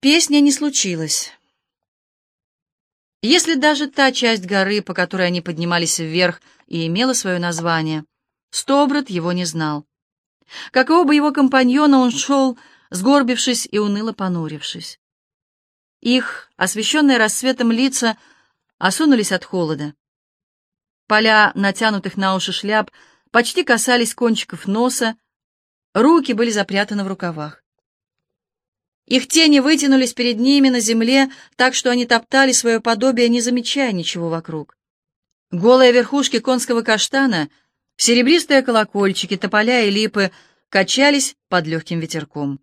Песня не случилась. Если даже та часть горы, по которой они поднимались вверх, и имела свое название, Стоброд его не знал. Как и оба его компаньона, он шел, сгорбившись и уныло понурившись. Их, освещенные рассветом лица, осунулись от холода. Поля натянутых на уши шляп почти касались кончиков носа, руки были запрятаны в рукавах. Их тени вытянулись перед ними на земле, так что они топтали свое подобие, не замечая ничего вокруг. Голые верхушки конского каштана, серебристые колокольчики, тополя и липы качались под легким ветерком.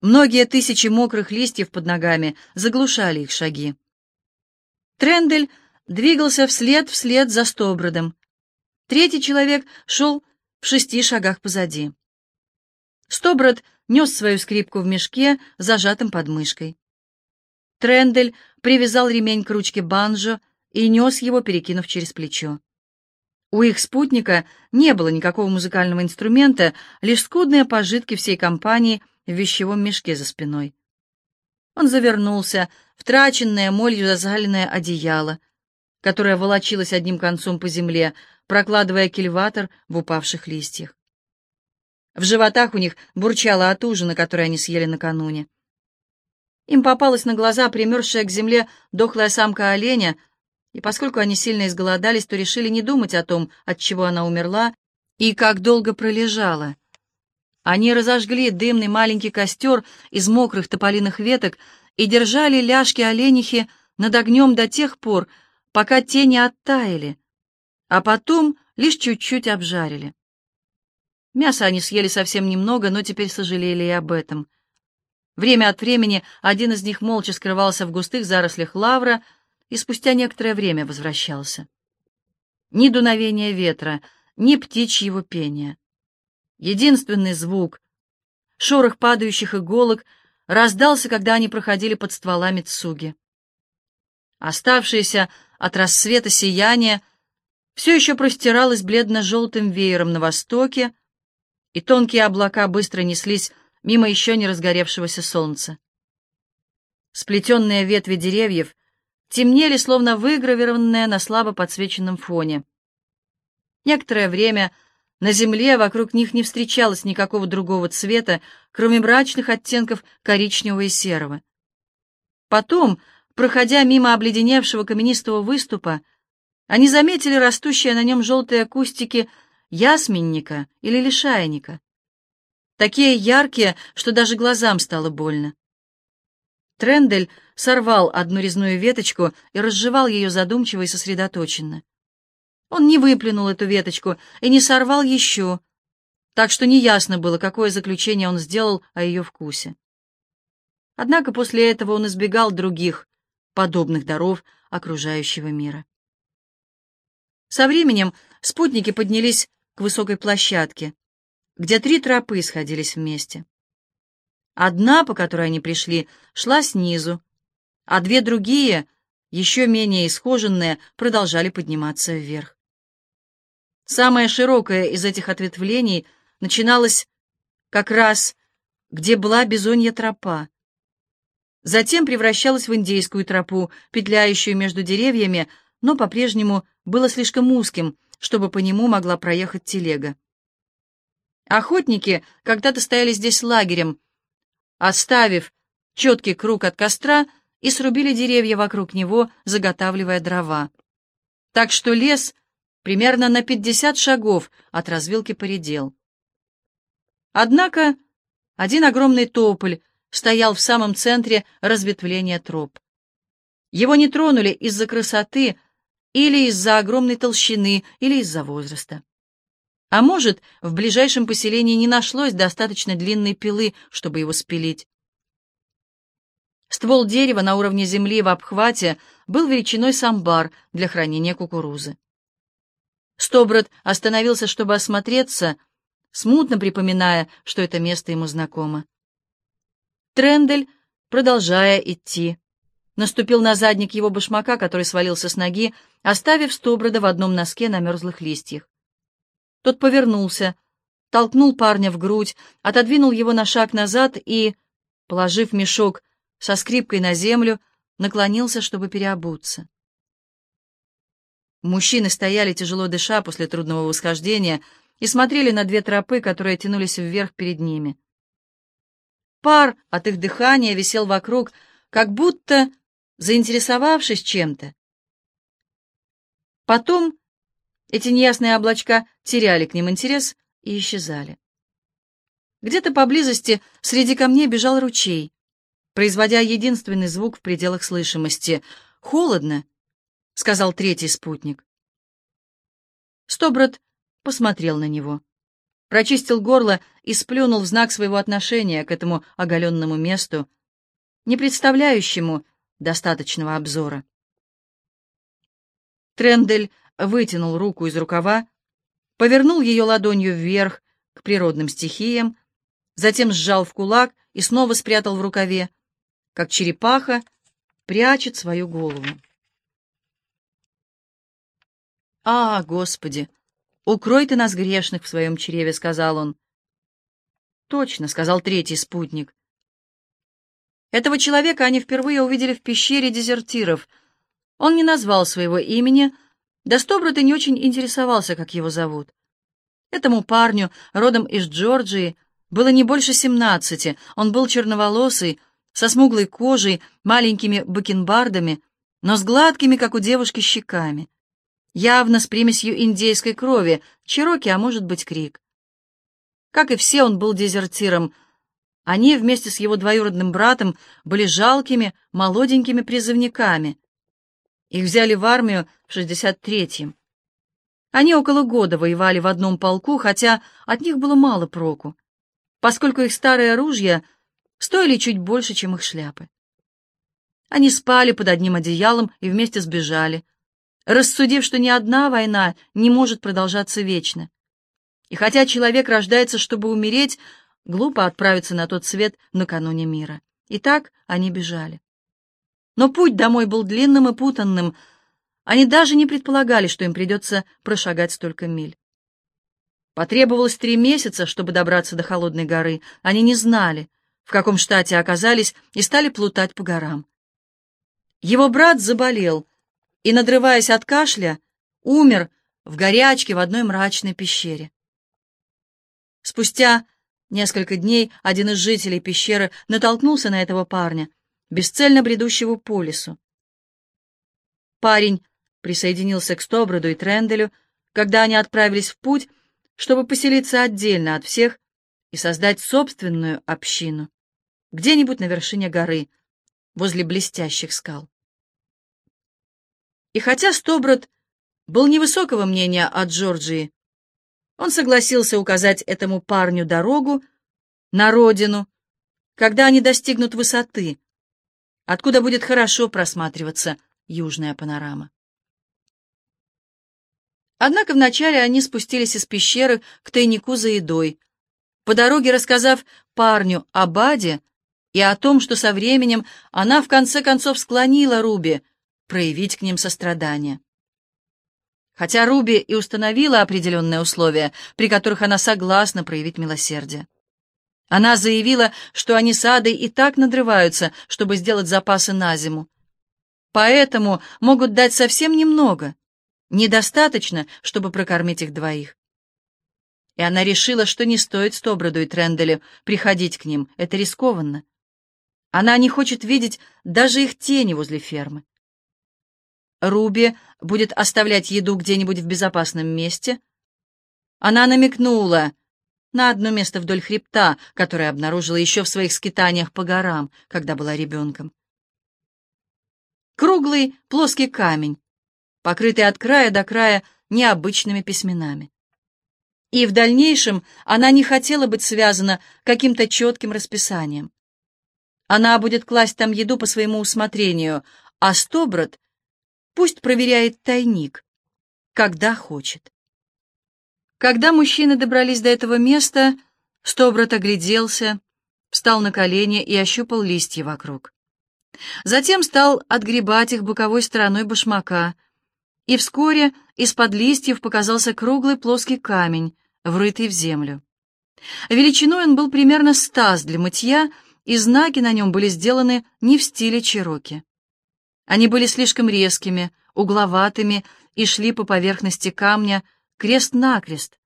Многие тысячи мокрых листьев под ногами заглушали их шаги. Трендель двигался вслед вслед за Стобродом. Третий человек шел в шести шагах позади. Стоброд нес свою скрипку в мешке, зажатым под мышкой. Трендель привязал ремень к ручке банджо и нес его, перекинув через плечо. У их спутника не было никакого музыкального инструмента, лишь скудные пожитки всей компании в вещевом мешке за спиной. Он завернулся в траченное молью засаленное одеяло, которое волочилось одним концом по земле, прокладывая кильватор в упавших листьях. В животах у них бурчало от ужина, который они съели накануне. Им попалась на глаза примерзшая к земле дохлая самка оленя, и поскольку они сильно изголодались, то решили не думать о том, от чего она умерла и как долго пролежала. Они разожгли дымный маленький костер из мокрых тополиных веток и держали ляжки оленихи над огнем до тех пор, пока тени оттаяли, а потом лишь чуть-чуть обжарили. Мяса они съели совсем немного, но теперь сожалели и об этом. Время от времени один из них молча скрывался в густых зарослях лавра и спустя некоторое время возвращался. Ни дуновения ветра, ни птичьего пения. Единственный звук — шорох падающих иголок — раздался, когда они проходили под стволами цуги. Оставшееся от рассвета сияние все еще простиралось бледно-желтым веером на востоке, и тонкие облака быстро неслись мимо еще не разгоревшегося солнца. Сплетенные ветви деревьев темнели, словно выгравированные на слабо подсвеченном фоне. Некоторое время на земле вокруг них не встречалось никакого другого цвета, кроме мрачных оттенков коричневого и серого. Потом, проходя мимо обледеневшего каменистого выступа, они заметили растущие на нем желтые кустики ясменника или лишайника. Такие яркие, что даже глазам стало больно. Трендель сорвал одну резную веточку и разжевал ее задумчиво и сосредоточенно. Он не выплюнул эту веточку и не сорвал еще, так что неясно было, какое заключение он сделал о ее вкусе. Однако после этого он избегал других, подобных даров окружающего мира. Со временем спутники поднялись к высокой площадке, где три тропы сходились вместе. Одна, по которой они пришли, шла снизу, а две другие, еще менее исхоженные, продолжали подниматься вверх. Самое широкое из этих ответвлений начиналось как раз, где была бизонья тропа. Затем превращалась в индейскую тропу, петляющую между деревьями, но по-прежнему было слишком узким, чтобы по нему могла проехать телега. Охотники когда-то стояли здесь лагерем, оставив четкий круг от костра и срубили деревья вокруг него, заготавливая дрова. Так что лес примерно на пятьдесят шагов от развилки поредел. Однако один огромный тополь стоял в самом центре разветвления троп. Его не тронули из-за красоты, или из-за огромной толщины, или из-за возраста. А может, в ближайшем поселении не нашлось достаточно длинной пилы, чтобы его спилить. Ствол дерева на уровне земли в обхвате был величиной самбар для хранения кукурузы. Стоброд остановился, чтобы осмотреться, смутно припоминая, что это место ему знакомо. Трендель, продолжая идти, наступил на задник его башмака, который свалился с ноги, оставив Стоброда в одном носке на мерзлых листьях. Тот повернулся, толкнул парня в грудь, отодвинул его на шаг назад и, положив мешок со скрипкой на землю, наклонился, чтобы переобуться. Мужчины стояли, тяжело дыша после трудного восхождения, и смотрели на две тропы, которые тянулись вверх перед ними. Пар от их дыхания висел вокруг, как будто заинтересовавшись чем-то. Потом эти неясные облачка теряли к ним интерес и исчезали. Где-то поблизости среди камней бежал ручей, производя единственный звук в пределах слышимости. «Холодно», — сказал третий спутник. Стоброд посмотрел на него, прочистил горло и сплюнул в знак своего отношения к этому оголенному месту, не представляющему достаточного обзора. Трендель вытянул руку из рукава, повернул ее ладонью вверх к природным стихиям, затем сжал в кулак и снова спрятал в рукаве, как черепаха прячет свою голову. «А, Господи, укрой ты нас грешных в своем чреве», — сказал он. «Точно», — сказал третий спутник. Этого человека они впервые увидели в пещере дезертиров. Он не назвал своего имени, да Стоброд и не очень интересовался, как его зовут. Этому парню, родом из Джорджии, было не больше семнадцати, он был черноволосый, со смуглой кожей, маленькими бакенбардами, но с гладкими, как у девушки, щеками явно с примесью индейской крови, Чироки, а может быть, Крик. Как и все, он был дезертиром. Они вместе с его двоюродным братом были жалкими, молоденькими призывниками. Их взяли в армию в 63-м. Они около года воевали в одном полку, хотя от них было мало проку, поскольку их старые ружья стоили чуть больше, чем их шляпы. Они спали под одним одеялом и вместе сбежали, рассудив, что ни одна война не может продолжаться вечно. И хотя человек рождается, чтобы умереть, глупо отправиться на тот свет накануне мира. И так они бежали. Но путь домой был длинным и путанным. Они даже не предполагали, что им придется прошагать столько миль. Потребовалось три месяца, чтобы добраться до Холодной горы. Они не знали, в каком штате оказались, и стали плутать по горам. Его брат заболел — и, надрываясь от кашля, умер в горячке в одной мрачной пещере. Спустя несколько дней один из жителей пещеры натолкнулся на этого парня, бесцельно бредущего по лесу. Парень присоединился к Стоброду и Тренделю, когда они отправились в путь, чтобы поселиться отдельно от всех и создать собственную общину, где-нибудь на вершине горы, возле блестящих скал. И хотя Стоброд был невысокого мнения о Джорджии, он согласился указать этому парню дорогу на родину, когда они достигнут высоты, откуда будет хорошо просматриваться южная панорама. Однако вначале они спустились из пещеры к тайнику за едой, по дороге рассказав парню о Баде и о том, что со временем она в конце концов склонила Руби проявить к ним сострадание. Хотя Руби и установила определенные условия, при которых она согласна проявить милосердие. Она заявила, что они с Адой и так надрываются, чтобы сделать запасы на зиму. Поэтому могут дать совсем немного, недостаточно, чтобы прокормить их двоих. И она решила, что не стоит Стоброду и Тренделю приходить к ним, это рискованно. Она не хочет видеть даже их тени возле фермы. Руби будет оставлять еду где-нибудь в безопасном месте. Она намекнула на одно место вдоль хребта, которое обнаружила еще в своих скитаниях по горам, когда была ребенком. Круглый плоский камень, покрытый от края до края необычными письменами. И в дальнейшем она не хотела быть связана каким-то четким расписанием. Она будет класть там еду по своему усмотрению, а Стоброд Пусть проверяет тайник, когда хочет. Когда мужчины добрались до этого места, Стобрат огляделся, встал на колени и ощупал листья вокруг. Затем стал отгребать их боковой стороной башмака, и вскоре из-под листьев показался круглый плоский камень, врытый в землю. Величиной он был примерно стаз для мытья и знаки на нем были сделаны не в стиле чероки. Они были слишком резкими, угловатыми и шли по поверхности камня крест-накрест,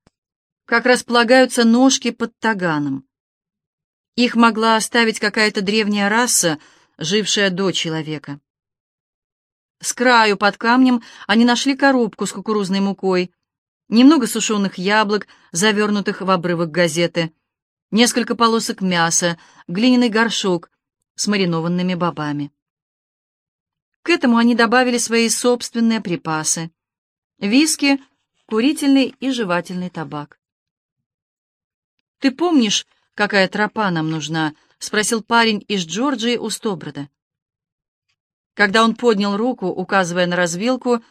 как располагаются ножки под таганом. Их могла оставить какая-то древняя раса, жившая до человека. С краю под камнем они нашли коробку с кукурузной мукой, немного сушеных яблок, завернутых в обрывок газеты, несколько полосок мяса, глиняный горшок с маринованными бобами. К этому они добавили свои собственные припасы — виски, курительный и жевательный табак. «Ты помнишь, какая тропа нам нужна?» — спросил парень из Джорджии у Стоброда. Когда он поднял руку, указывая на развилку,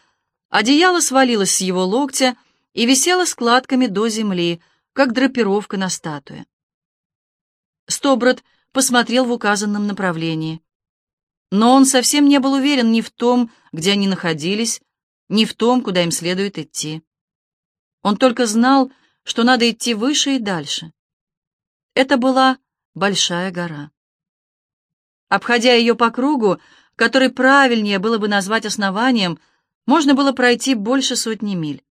одеяло свалилось с его локтя и висело складками до земли, как драпировка на статуе. Стоброд посмотрел в указанном направлении. Но он совсем не был уверен ни в том, где они находились, ни в том, куда им следует идти. Он только знал, что надо идти выше и дальше. Это была большая гора. Обходя ее по кругу, который правильнее было бы назвать основанием, можно было пройти больше сотни миль.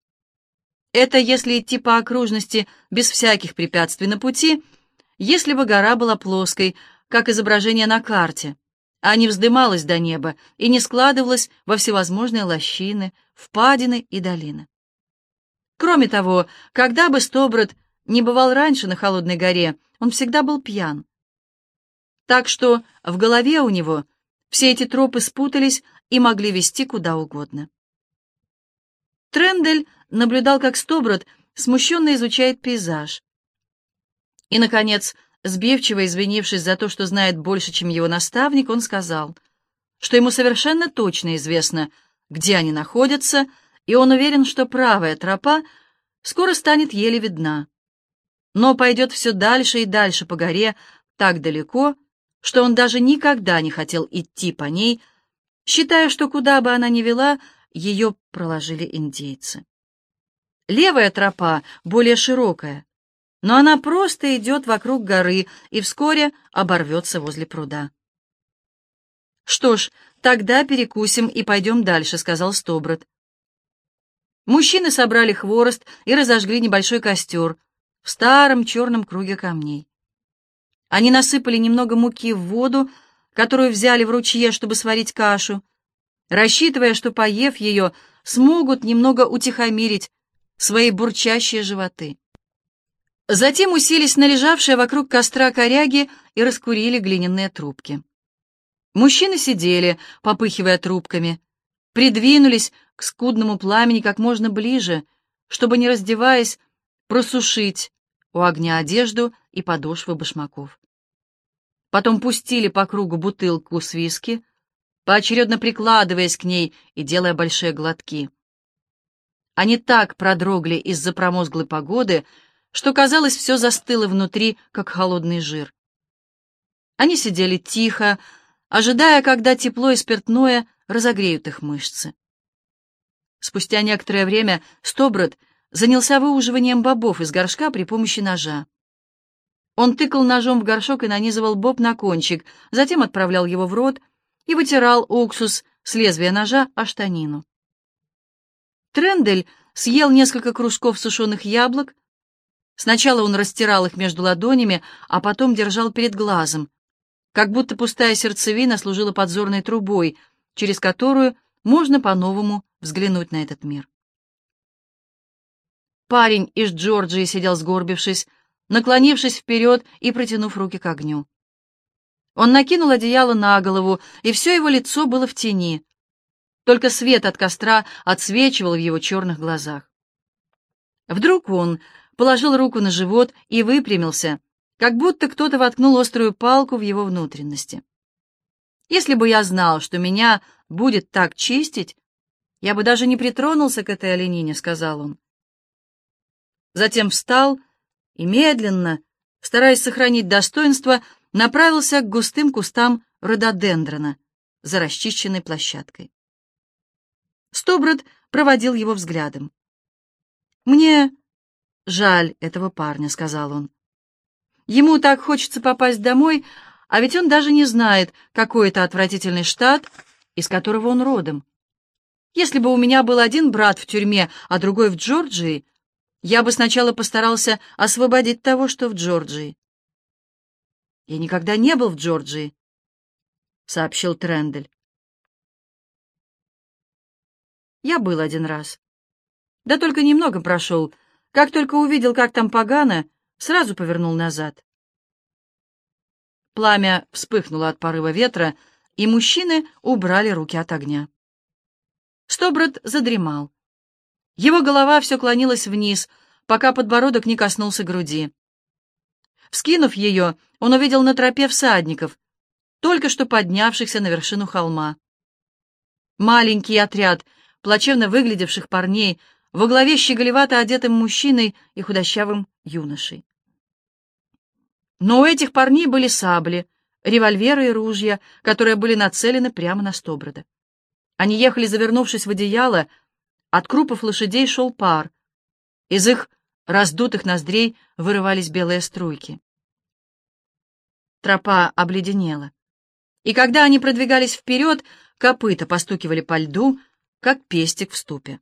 Это если идти по окружности без всяких препятствий на пути, если бы гора была плоской, как изображение на карте, а не вздымалась до неба и не складывалась во всевозможные лощины, впадины и долины. Кроме того, когда бы Стоброд не бывал раньше на Холодной горе, он всегда был пьян. Так что в голове у него все эти тропы спутались и могли вести куда угодно. Трендель наблюдал, как Стоброд смущенно изучает пейзаж. И, наконец, сбивчиво извинившись за то, что знает больше, чем его наставник, он сказал, что ему совершенно точно известно, где они находятся, и он уверен, что правая тропа скоро станет еле видна, но пойдет все дальше и дальше по горе так далеко, что он даже никогда не хотел идти по ней, считая, что куда бы она ни вела, ее проложили индейцы. Левая тропа более широкая, но она просто идет вокруг горы и вскоре оборвется возле пруда. «Что ж, тогда перекусим и пойдем дальше», — сказал Стоброд. Мужчины собрали хворост и разожгли небольшой костер в старом черном круге камней. Они насыпали немного муки в воду, которую взяли в ручье, чтобы сварить кашу, рассчитывая, что, поев ее, смогут немного утихомирить свои бурчащие животы. Затем уселись на лежавшие вокруг костра коряги и раскурили глиняные трубки. Мужчины сидели, попыхивая трубками, придвинулись к скудному пламени как можно ближе, чтобы, не раздеваясь, просушить у огня одежду и подошвы башмаков потом пустили по кругу бутылку с виски, поочередно прикладываясь к ней и делая большие глотки. Они так продрогли из-за промозглой погоды, что, казалось, все застыло внутри, как холодный жир. Они сидели тихо, ожидая, когда тепло и спиртное разогреют их мышцы. Спустя некоторое время Стоброд занялся выуживанием бобов из горшка при помощи ножа. Он тыкал ножом в горшок и нанизывал боб на кончик, затем отправлял его в рот и вытирал уксус с лезвия ножа о штанину. Трендель съел несколько кружков сушеных яблок. Сначала он растирал их между ладонями, а потом держал перед глазом, как будто пустая сердцевина служила подзорной трубой, через которую можно по-новому взглянуть на этот мир. Парень из Джорджии сидел сгорбившись, наклонившись вперед и протянув руки к огню. Он накинул одеяло на голову, и все его лицо было в тени. Только свет от костра отсвечивал в его черных глазах. Вдруг он положил руку на живот и выпрямился, как будто кто-то воткнул острую палку в его внутренности. Если бы я знал, что меня будет так чистить, я бы даже не притронулся к этой оленине, — сказал он. Затем встал и медленно, стараясь сохранить достоинство, направился к густым кустам рододендрона за расчищенной площадкой. Стоброд проводил его взглядом. «Мне жаль этого парня», — сказал он. «Ему так хочется попасть домой, А ведь он даже не знает, какой это отвратительный штат, из которого он родом. Если бы у меня был один брат в тюрьме, а другой в Джорджии, я бы сначала постарался освободить того, что в Джорджии. «Я никогда не был в Джорджии», — сообщил Трендель. «Я был один раз. Да только немного прошел. Как только увидел, как там погано, сразу повернул назад». Пламя вспыхнуло от порыва ветра, и мужчины убрали руки от огня. Стоброд задремал. Его голова все клонилась вниз, пока подбородок не коснулся груди. Вскинув ее, он увидел на тропе всадников, только что поднявшихся на вершину холма. Маленький отряд плачевно выглядевших парней во главе щеголевато одетым мужчиной и худощавым юношей. Но у этих парней были сабли, револьверы и ружья, которые были нацелены прямо на Стоброда. Они ехали, завернувшись в одеяло, от крупов лошадей шел пар. Из их раздутых ноздрей вырывались белые струйки. Тропа обледенела. И когда они продвигались вперед, копыта постукивали по льду, как пестик в ступе.